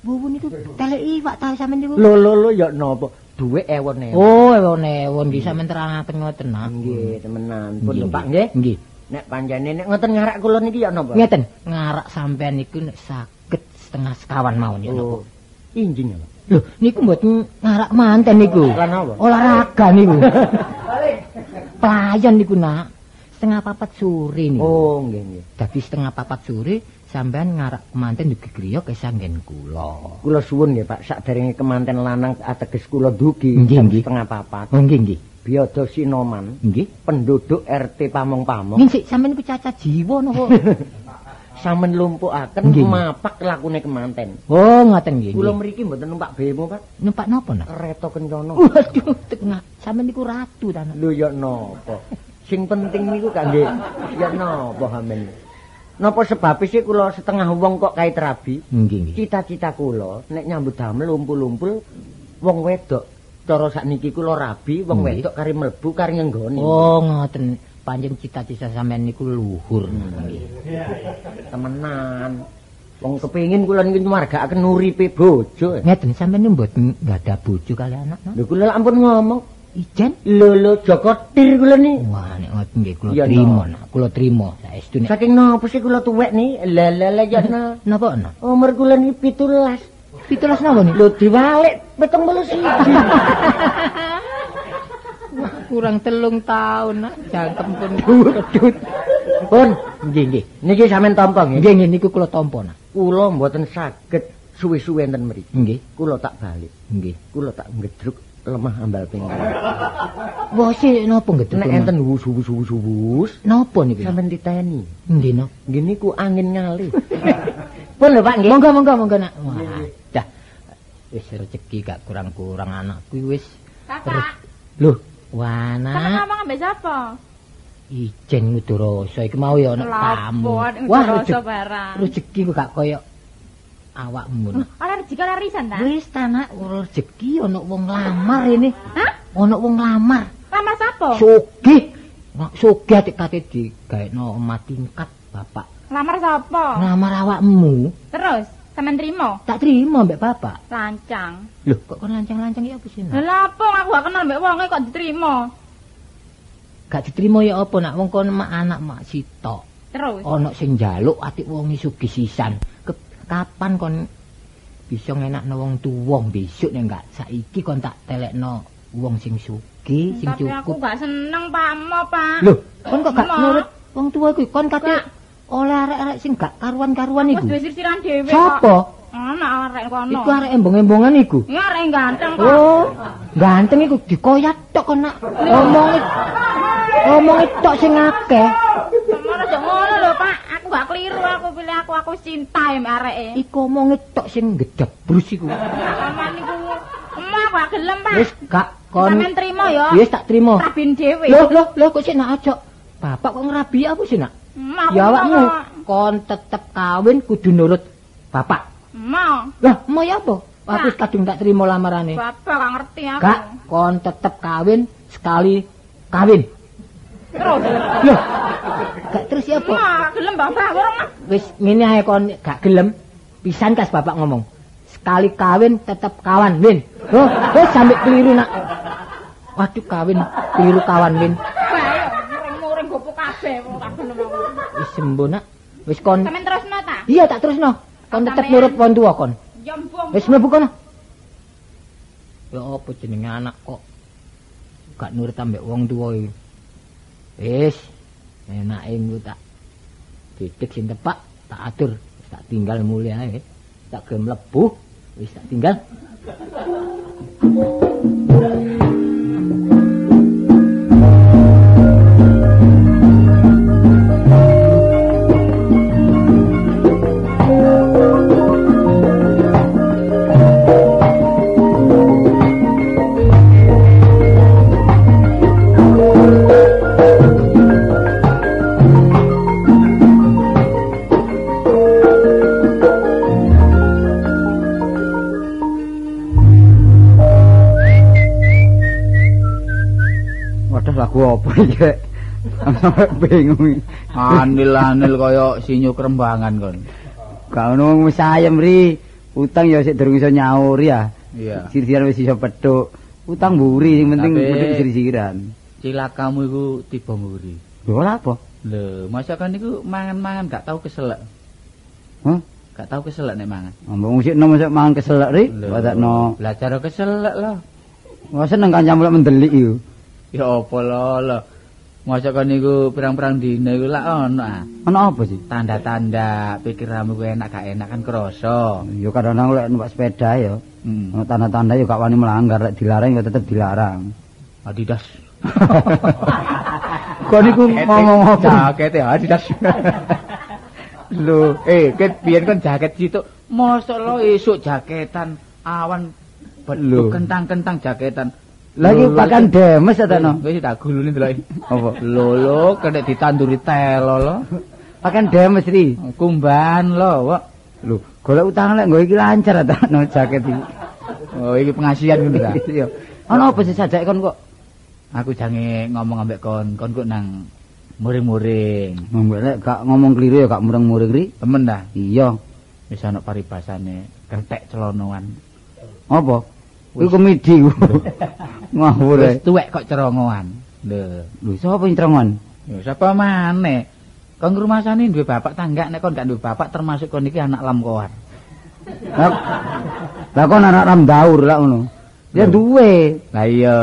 bubu niku telek iwak ta sampean niku. Lho lho lho ya napa? Duwe ewon-ewon. Oh, ewon-ewon nggih sampean terangaken ngoten nak. Nggih, temenan. Pun lho Pak nggih. Nggih. Nek panjane nek ngoten ngarak kula niki ya napa? Ngeten, ngarak sampean niku nek saged setengah sekawan mawon ya Oh. napa. Injing ya. Pak? Lho, niku mboten ngarak manten niku. Olahraga niku. Pelayan niku nak. Setengah papat sore niku. Oh, nggih nggih. Dadi setengah papat sore sampean ngarak manten di griya kesanggen kula. Kula suwun nggih Pak, sakderenge kemanten lanang ateges kula dugi setengah papat. Oh nggih nggih. Biada Sinoman, Nggih. penduduk RT Pamong-Pamong Nggih sampean niku cacat jiwa napa? samen nggih. mapak lakune kemanten. oh, ngoten nggih. Kula mriki mboten numpak bemo, Pak. Numpak napa nak? Kereta kencana. Waduh, tengah. Sampean niku ratu ta nak. Lho ya napa? Sing penting niku kangge ya napa hamen. Napa sebab sih kula setengah wong kok kait rabi? Nggih nggih. Cita-cita kula nek nyambut damel lumpul-lumpul wong wedok. Cara sakniki kula rabi wong wedok kari mlebu kari ngenggoni. Oh, ngoten. Panjen cita-cita sampean niku luhur. Nggih. temenan. Wong kepengin kula niki margakaken uripe bojo. Ngeten sampean mboten enggak ada bojo kali anak nak. Lho kula ampun ngomong Ijen? Lho lho Joko Tir kula ni. Wah, nek ngoten nggih kula trima. Kula trima saestu nek. Saking napa sih kula tuwek ni? Lah lah lah ya. Napa ana? Umur kula ni 17. 17 napa nih? Lho diwalik 71. kurang telung tahun nak jangkem pun kedut. Pun, nggih nggih. Niki sampean tampa nggih. Nggih nggih niku kula tampa nak. Kula mboten saged suwe-suwe enten mriki. Nggih, Kula tak balik. nggih. Kula tak ngedruk lemah ambal pinggang. Wah, napa ngedut? Nek enten wus-wus-wus napa niku? sampean diteni. Nggih, no. Nggih niku angin ngalih. Pun lho Pak nggih. Monggo monggo monggo nak. Wah, dah. Wis rezeki gak kurang-kurang anak kuwi wis. Kakak, Loh, wah nak. ngomong ambek sapa? Ijen Ngudoroso iki mau ya ana tamu. Wah, rezeki, barang. rezeki ku gak koyo awakmu. nak. Ora rezeki ora risan ta? Wis ta nak, rezeki ana wong lamar ini. Hah? Ana wong lamar. Lamar sapa? Sugih. Nak sugih atik-kate digaekno omah tingkat, Bapak. Lamar sapa? Lamar awakmu. Terus, sampean trimo? Tak terima mbek Bapak. Lancang. Loh, kok kon lancang-lancang ya apa sih? Nak? Lah apa aku gak kenal mbek wonge kok diterima? Gak diterima ya apa nak wong kon mak anak mak sitok. Terus, Ana sing njaluk atik wong sugih sisan. Kapan kon bisa ngenakno wong tuwa besok nek enggak saiki kon tak telekno wong sing sugih sing tapi aku cukup. gak seneng pamo, Pak. Loh, kon kok gak nurut wong tuwa kuwi kon kate. Oleh arek-arek sing gak karuan-karuan Wis iku. duwe sirsiran dhewe kok. Sapa? Ana arek kono. Iku arek embong-embongan iku. Ya arek ganteng kok. Oh, ganteng iku dikoyat tok kon nak. Omongi omongi tok sing akeh. Ngono aja ngono lho, Pak. Aku gak keliru aku pilih aku aku cinta mbek areke. Iku omongi tok sing gedebrus iku. Aman niku. Emang aku gak gelem, Pak. Wis gak kon Sampeyan trimo ya. Wis tak trimo. Rabin dhewe. Loh, loh, loh kok sik nak ajak. Bapak kok ngerabi apa sih nak? Ya awakmu kon tetep kawin kudu nurut bapak. Mau. Lah, mau ya apa? Aku Kak. kadung tak trimo lamarane. Bapak gak ngerti aku. Gak, kon tetep kawin sekali kawin. Terus. Loh. Gak terus ya? Emang gak gelem Bapak urung. ah. Wis ngene ae kon gak gelem. Pisan kas bapak ngomong. Sekali kawin tetep kawan, Win. Oh, wis sampe keliru nak. Waduh kawin keliru kawan, Win. Kabeh wong. Wis sembuh nak. Wis kon Sampeyan terusno ta? Iya tak terusno. Kon tetep nurut wong tuwa kon. Ya mbong. Wis mlebu kono. Ya apa jenenge anak kok gak nurut ambek wong tuwa iki. Wis enake engko tak didik sing tepak, tak atur, tak tinggal mulih ae. Tak gelem mlebu, wis tak tinggal. Rek? Sampai bingung. Anil-anil kaya sinyu krembangan kon. Gak ono wis ayem ri. Utang ya sik durung iso nyaur ya. Iya. Sir-siran wis iso petuk. Utang mburi sing penting petuk sir-siran. Cilakamu iku tiba mburi. Lho apa? Lho, masakan niku mangan-mangan gak tau keselek. Hah? Gak tau keselek nek mangan. Ambek musik no masuk mangan keselak ri. Wadakno. Belajar keselek lah. Wah seneng kancamu lek mendelik iku. Ya apa lho lho. Masakan niku pirang-pirang dina iku lak ono ah. Ono apa sih? Tanda-tanda pikiranmu ku enak gak enak kan krasa. Ya kadang-kadang lek numpak sepeda ya. Hmm. Tanda-tanda ya gak wani melanggar lek dilarang ya tetep dilarang. Adidas. Kok niku ngomong apa? Jaket ya Adidas. Lho, eh ket biyen kan jaket situ. Mosok lo esuk jaketan awan Lho. betul kentang-kentang jaketan. Lagi Lho, lho, pakan iki- demes ta no? Wis tak gulune delok. Apa? Lho, kena ditanduri telo lo. Pakan demes ri. Kumban lo, Wak. Lho, golek utang lek nggo iki lancar ta no jaket iki. Oh, iki pengasihan ngono ta. Iya. Ono apa sih sajake kon kok? Aku jange ngomong ambek kon, kon kok nang muring-muring. Mbok lek gak ngomong keliru ya gak mureng-mureng ri. Temen dah, Iya. wis ana paribasane ketek celonoan. Apa? Kuwi komedi. Ngawur. Wis tuwek kok cerongoan. Lho, Lho sapa sing trongon? ya sapa maneh? Kon ngrumasani duwe bapak tangga nek kon gak duwe bapak termasuk kon iki anak lamkoar. Lah kon anak ram daur lah ngono. Ya duwe. Lah iya.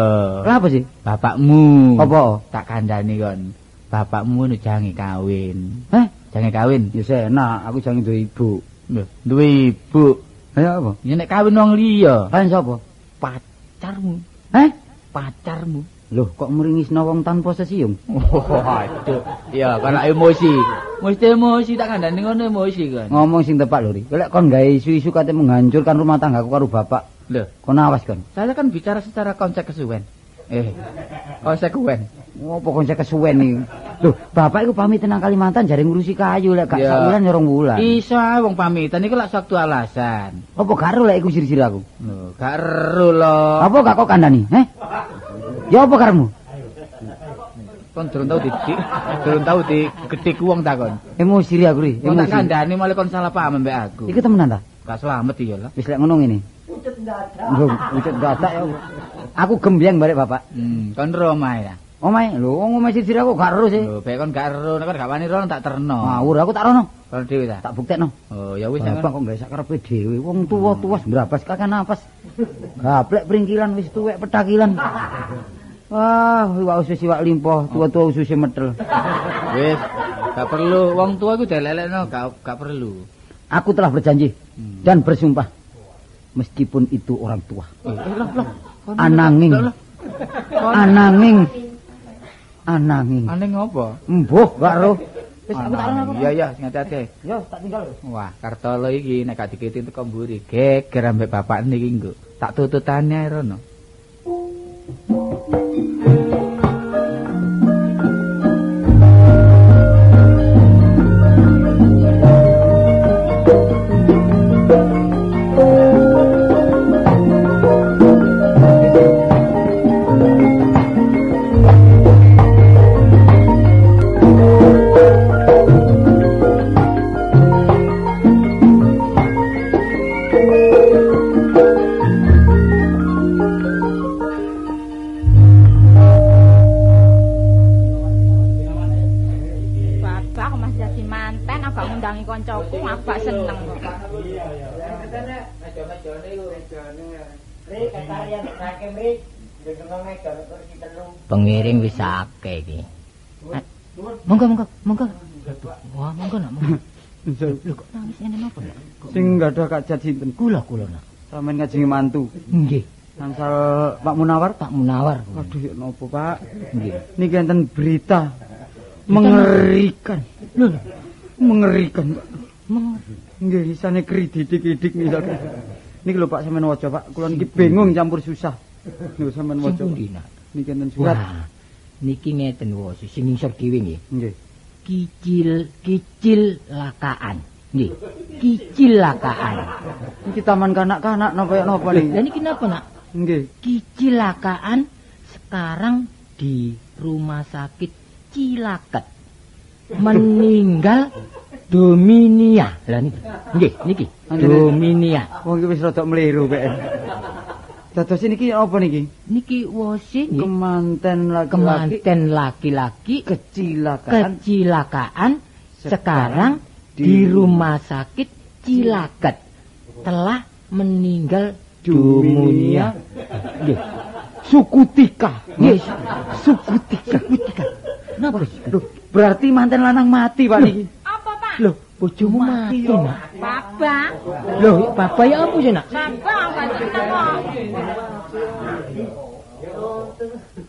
Lah apa sih? Bapakmu. Apa? Tak kandhani kon. Bapakmu nu jange kawin. Heh, Jange kawin. ya enak, aku jangan duwe ibu. Lho, duwe ibu. Ayo apa? Ya nek kawin wong liya, Kan sapa? pacarmu. Heh? Pacarmu. Loh, kok meringis wong tanpa sesiung? Waduh. Ya, kan emosi. Mesti emosi tak kandhani ngono emosi kan. Ngomong sing tepat lho, Ri. Lek kon gawe isu-isu kate menghancurkan rumah tanggaku karo bapak, Lho, kon awas kon. saya kan bicara secara konsep kesuwen. Eh, konsekuen. Apa kon saya kesuwen iki? Loh, bapak iku pamit nang Kalimantan jare ngurusi kayu lek gak Ya. sak wulan ya rong wulan. Iso ae wong pamitan iku lak suatu alasan. Apa karo lek iku sir-sir aku? Lho, gak ero lho. Apa gak kok kandani? Heh? Ya apa karemu? Kon durung tau didik, durung tau digedhek wong takon. Emosi ri aku ri, Kon tak emosi. kandhani malah kon salah paham mbek aku. Iki temenan ta? Gak selamat iya lho. Wis lek ngono ngene. Lho, ucet dadak ya. Aku gembyang balik bapak. Hmm, kon ro omahe ya. Omae, lho wong omae sir aku gak ero sih. Lho, bae kon gak ero, nek gak wani ro tak terno. Ngawur aku tak rono. Kon dhewe ta. Tak buktekno. Oh, ya wis kan. kok gak sak karepe dhewe. Wong tuwa-tuwa berabas kakek napas. Gaplek pringkilan wis tuwek petakilan. Wah, iwak usus iwak limpo, tua-tua ususnya metel. Wis, gak perlu wong tua iku delelekno, gak gak perlu. Aku telah berjanji Hmm. dan bersumpah meskipun itu orang tua. Eh, loh, loh. Kon- Ananging. Ananging. Ananging. Aneh ngopo? Embuh, gak roh. Wis aku tak rono. Ananging. Iya, iya, sing hati-hati. Yo, tak tinggal. Wah, Kartolo iki nek gak dikiti teko mburi, geger ambek bapak niki nggo. Tak tututane rono. Kak sinten. Kula kula nak. Sampeyan ngajengi mantu. Nggih, Nangsal Pak Munawar. Pak Munawar. Aduh, ya nopo, Pak? Nggih. Niki enten berita mengerikan. Lho, Mengerikan, Pak. Nggih, isane kredidik-idik misalkan. Niki lho Pak sampean waca, Pak. Kula niki bingung campur susah. Lho sampean waca. Niki enten surat. Wah, niki ngeten wos, sing ngisor dhewe nggih. Nggih. Kicil kicil lakaan. Nggih. Kicil lakaan. Niki taman kanak-kanak napa ya napa Lah niki? niki napa nak? Nggih. Kecelakaan sekarang di rumah sakit Cilaket. Meninggal Dominia. Lah niki. Nggih, niki. Dominia. Wong iki wis rada mliru, Pak. Dados niki apa niki? Niki wose nggih. Kemanten laki-laki Kemanten laki-laki kecelakaan kecelakaan sekarang di rumah sakit Cilaket telah meninggal Dominia. Nggih. Sukutika. Nggih, Sukutika. Sukutika. Napa berarti manten lanang mati, Pak niki. Apa pak? Loh, bojomu mati, Nak. Bapak, Loh, bapak ya apa sih, Nak? bapak seneng kok.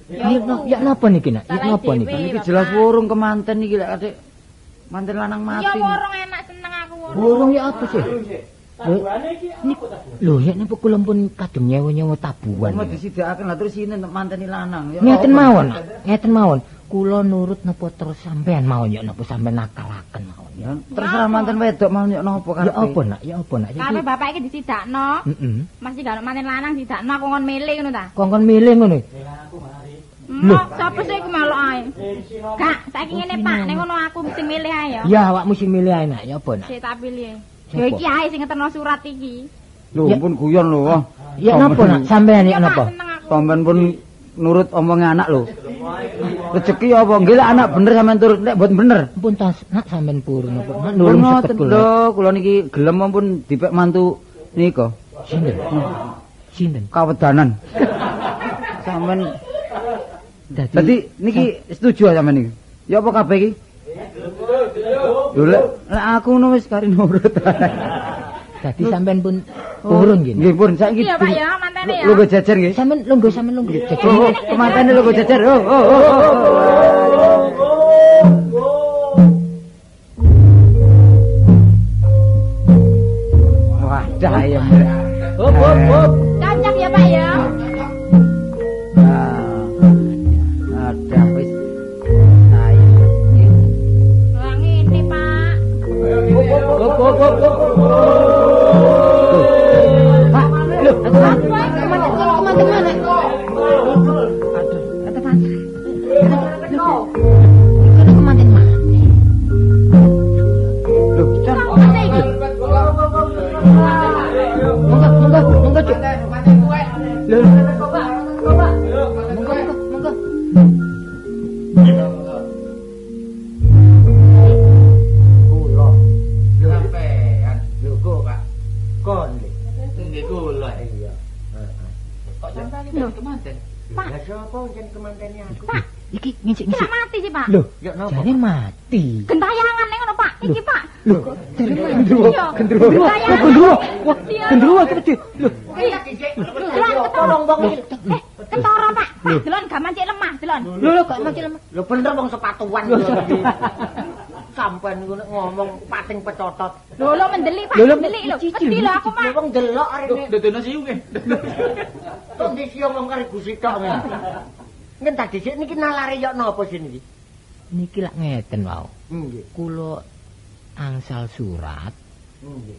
Ya, ya napa niki, Nak? Ya napa niki? Niki jelas wurung kemanten niki lek kadek manten lanang Ya mati. warung enak seneng aku warung. Burung ya apa sih? Loh, ini, loh ya napa kula pun kadung nyewa-nyewa tabuhan. Mau disidakaken lah terus ini manteni lanang. Ya Ngeten apa? mawon, ngeten mawon. Kula nurut napa terus sampean mawon ya napa sampean nakalaken mawon. Ya, terserah manten wedok mau nyok napa Ya karepe. apa, Nak? Ya apa, Nak? Kare bapak iki disidakno. Heeh. Masih gak manten lanang didakno aku ngon milih ngono ta. Kongkon milih ngono. Mok, sapa sih iku melok ae? Kak, saiki ngene Pak, ning ngono aku sing milih ae ya. Ya awakmu sing milih ae, Nak. Ya apa, Nak? Sik tak pilih. Ya iki ae sing ngeterno surat iki. Lho, Ya. pun guyon lho. Ya napa nak sampean ya Pak, napa? Sampeyan pun nurut omongnya anak lho. Rezeki apa? Nggih lah anak bener sampean turut nek mboten bener. Ampun tas nak sampean purun? Nak Pun nulung seket kula. lho, kula niki gelem ampun dipek mantu nika Sinten? Sinten? kawedanan. Sampeyan Dadi Dadi niki setuju sampean niki. Ya apa kabeh iki? Lho lek aku ngono wis kari nurut. dadi sampean pun purun gini. Nggih pun saiki. Iya, Pak ya, mantene ya. Lungguh jejer nggih. Sampean lungguh sampean lungguh. Oh, oh, kemantene lungguh jejer. Oh, oh, oh, oh. Wadah ya. Hop hop hop. Gendruwo. Gentayangan. Gendruwo. Wah, Gendruwo iki mesti. Lho. Delon, tolong wong iki. Eh, ketara, Pak. Delon gak mancik lemah, delon. Lho, lho, kok mati lemah? Lho bener wong sepatuan Sampean niku nek ngomong pating pecotot. Lho, lho mendelik, Pak. Lho, lho, Mendelik lho. lho aku, Lho Pak. wong delok arene. Dodono siu nggih. Tok ndi siung wong karo Gusti tok. Ngen tadi sik niki nalare yok napa sih niki? Niki lak ngeten wau. Nggih. Kula angsal surat. Nggih.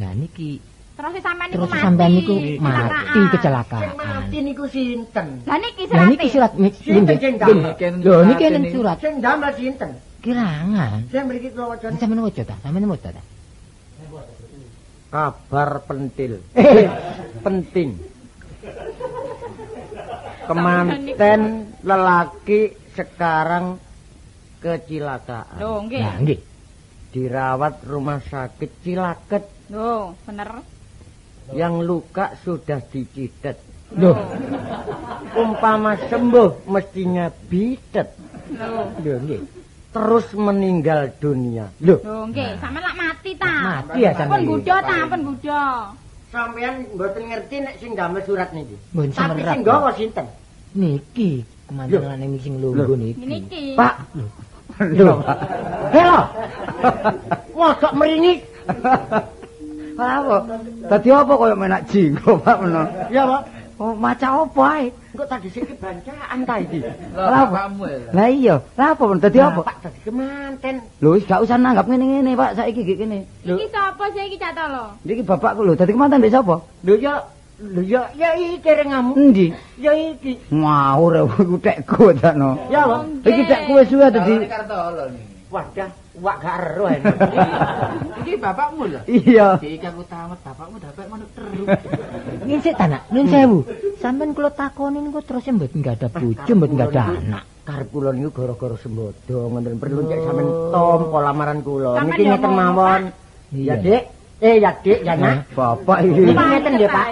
Lah niki Terus sampean niku terus mati. sampean niku mati Kecelakaan. Sing mati niku sinten? Lah niki Lah niki surat niki Sinten sing damel? Lho niki enten surat Sing damel sinten? kirangan. Sing mriki kula wacane Sampeyan waca ta? Sampeyan waca ta? kabar pentil. Eh, penting. Kemanten lelaki sekarang kecelakaan. Lho, nggih. Lah nggih. Dirawat rumah sakit Cilaket. Lho, bener. Yang luka sudah dicidet. Lho, Umpama sembuh mestinya bidet. Lho. lho nggih. Terus meninggal dunia. Loh, Lho, nggih, sampean lak mati ta. Mati ya Pun sampeyan. gudo ta, pun gudo. sampean mboten ngerti nek sing damel surat niki. Tapi sing gawa sinten? Niki kemantenan niki sing lungguh niki. Niki. Pak. Lho. Helo. Mosok meringis. Apa? Dadi apa koyo menak jinggo, Pak meno? Ya, Pak. Oh, maca apa ae? Kok tadi sik iki bancaan ta iki? Lah ya. Lah iya, lah apa men dadi Lah, apa? Pak tadi kemanten. Lho wis gak usah nanggap ngene-ngene, Pak. Saiki iki kene. Iki sapa sih iki cata lho? Iki bapakku lho, dadi kemanten mbek sapa? Lho ya, lho ya, ya iki rengamu. Endi? Ya iki. Ngawur iku tekku takno. Ya, Pak. Iki tekku wis suwe dadi Kartolo nih. Wadah, wak gak ero ini. Iki bapakmu lho. iya. Iki aku tamat bapakmu dapat manuk terus. Nggih sik ta nak, nun sewu. Sampeyan kula takoni niku terus mboten enggak ada bojo, mboten enggak ada anak. Karep kula niku gara-gara sembodo ngoten perlu cek sampean tompo lamaran kula. Niki ngeten mawon. Ya, Dik. Eh, ya, Dik, ya, Nak. Bapak iki. Niki ngeten nggih, Pak.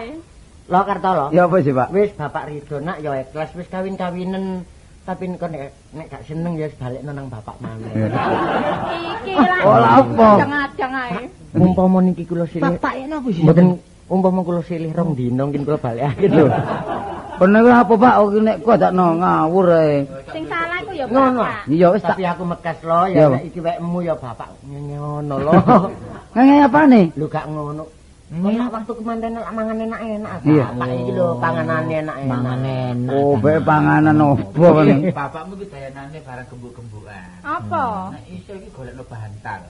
Lo Kartolo. Ya apa sih, Pak? Wis Bapak Ridho nak ya ikhlas wis kawin-kawinen tapi kok nek nek gak seneng ya balik nang bapak maneh. Iki lah. Oh, lah apa? Jangan-jangan ae. Umpama niki kula silih Bapak ya napa sih? mboten umpama kula silih rong dina mungkin kula balik lho. Bener apa, Pak? Oh nek kok takno ngawur ae. Sing salah iku ya Ngono. bapak. Iya wis tak Tapi aku mekes lo Ya, nek iki wekmu ya bapak ngono lho. ngene apane? Lho gak ngono. Enak waktu kemanten lak mangan enak-enak. Iya. Pak iki lho panganane enak-enak. Mangan enak. Oh, be panganan opo kan? Bapakmu ki dayanane barang gembuk-gembukan. Apa? Nah, iso iki golekno bantal.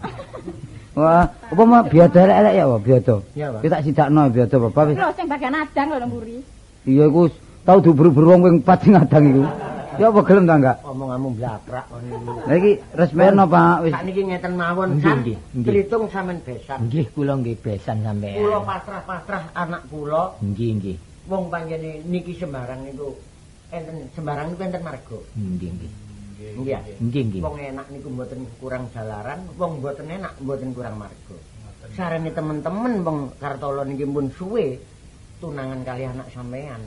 Wah, apa mah biada elek ya, Pak? Biada. Iya, Pak. Kita sidakno biada, Bapak wis. Lho sing bagian adang lho mburi. Iya iku tau diburu-buru wong ping 4 sing adang iku. Ya apa gelem ta enggak? Omonganmu blakrak ngono. Lah iki resmeno Pak wis. Sakniki ngeten mawon, nggih. Tritung sampean besan. Nggih kula nggih besan sampean. Kula pasrah-pasrah anak kula Nggih nggih. wong panjene niki sembarang niku enten sembarang niku enten marga. Nggih nggih. Nggih. Nggih nggih. Wong enak niku mboten kurang jalaran, wong mboten enak mboten kurang marga. Sarane temen-temen wong Kartolo niki pun suwe tunangan kali anak sampean.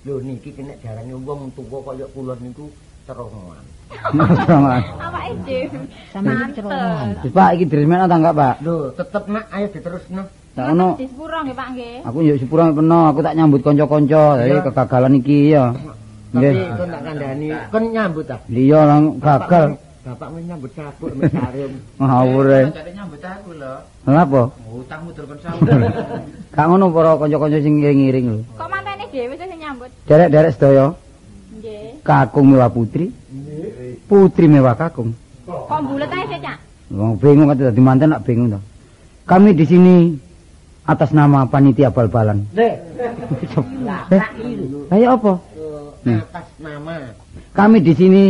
Lho niki kena jarane wong tuwa kaya kula niku cerongoan. Awake dhewe. Sampeyan iki ceromohan. Wis Pak iki diresmeno ta enggak Pak? Lho tetep nak ayo diterusno. Tak ono Di sepuro nggih Pak nggih. aku yo sepura peno aku tak nyambut kanca-kanca dari Iya. kegagalan iki ya. Tapi Nggih. kon tak kandhani, kon nyambut ta? Iya lang gagal. Bapakmu nyambut sabuk mek sarung. Ngawur e. Jare nyambut aku lho. Kenapa? Utang mudul kon sawu. Gak ngono para kanca-kanca sing ngiring-ngiring lho. Kok mantene dhewe sing nyambut? Derek-derek sedaya Nggih. kakung mewah putri. Putri mewah kakung. Kok bulet ae sih, Cak? Wong bingung kan dadi manten nak bingung to. Kami di sini atas nama panitia bal-balan. Nek, Eh, Ayo apa? Hmm. atas nama. Kami di sini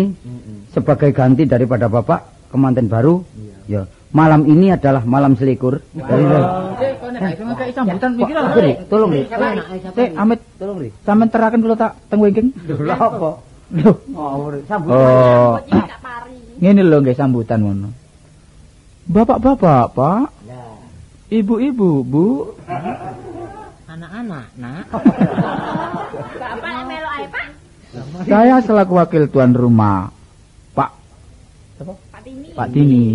sebagai ganti daripada Bapak kemanten baru. Ya, malam ini adalah malam selikur. Eh, sambutan? Ri, tolong Ri. Eh, Amit, Tolong Ri. sampean teraken kula tak teng wingking. Lha apa? Lho, Ngawur. Sambut. Oh, iki Cak Pari. ngene lho nggih sambutan ngono. Bapak-bapak, Pak. Ibu-ibu, Bu. Anak-anak, nak. Bapak nek melok ae, Pak. Saya selaku wakil tuan rumah Pak Pak Tini. Pak Tini.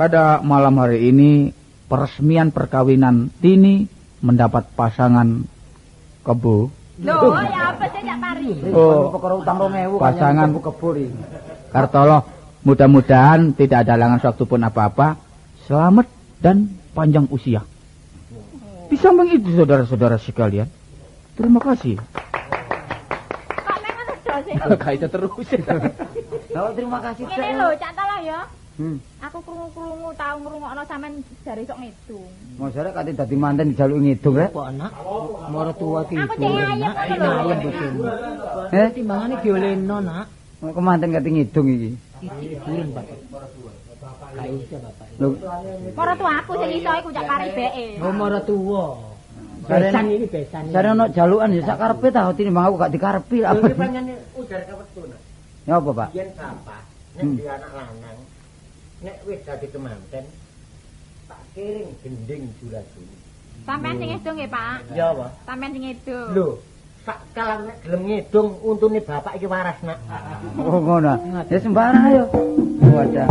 Pada malam hari ini peresmian perkawinan Tini mendapat pasangan kebo. Loh, ya apa sih Cak Pari? Oh, utang 2000 pasangan. iki. Kartolo, mudah-mudahan tidak ada halangan suatu pun apa-apa. Selamat dan panjang usia. Di samping itu saudara-saudara sekalian, terima kasih. Kok nek ngono sih? Kaita terus. Lah terima kasih lho, Cak tolong ya. Hmm. Aku krungu-krungu tau ngrungokno sampean jare sok ngidung. Mosare kate dadi manten dijaluk ngidung rek. Kok anak? Moro tua ki Aku cek ayam nak. ngono lho. Bojomu. Eh, Timbangane diolehno, nak. kemanten kate ngidung iki. Iki Pak. Gak iso bapak. Lho, Para tuaku sing iso iku Cak Pari beke. Oh, moro tua. Besan ini besan. jare ono jalukan ya sak karepe ta tinimbang aku gak dikarepi Lho iki panjene ujar kawetun. Ya apa, Pak? Yen bapak nek Hmm. di anak lanang nek wis dadi kemanten tak kiring gending jurajuni. Sampean sing ngidung nggih, Pak. Ya apa? Sampean sing ngidung. Lho, sak kalang nek gelem ngidung untune bapak iki waras nak. Oh ngono. Ya sembarang ayo. Wadah.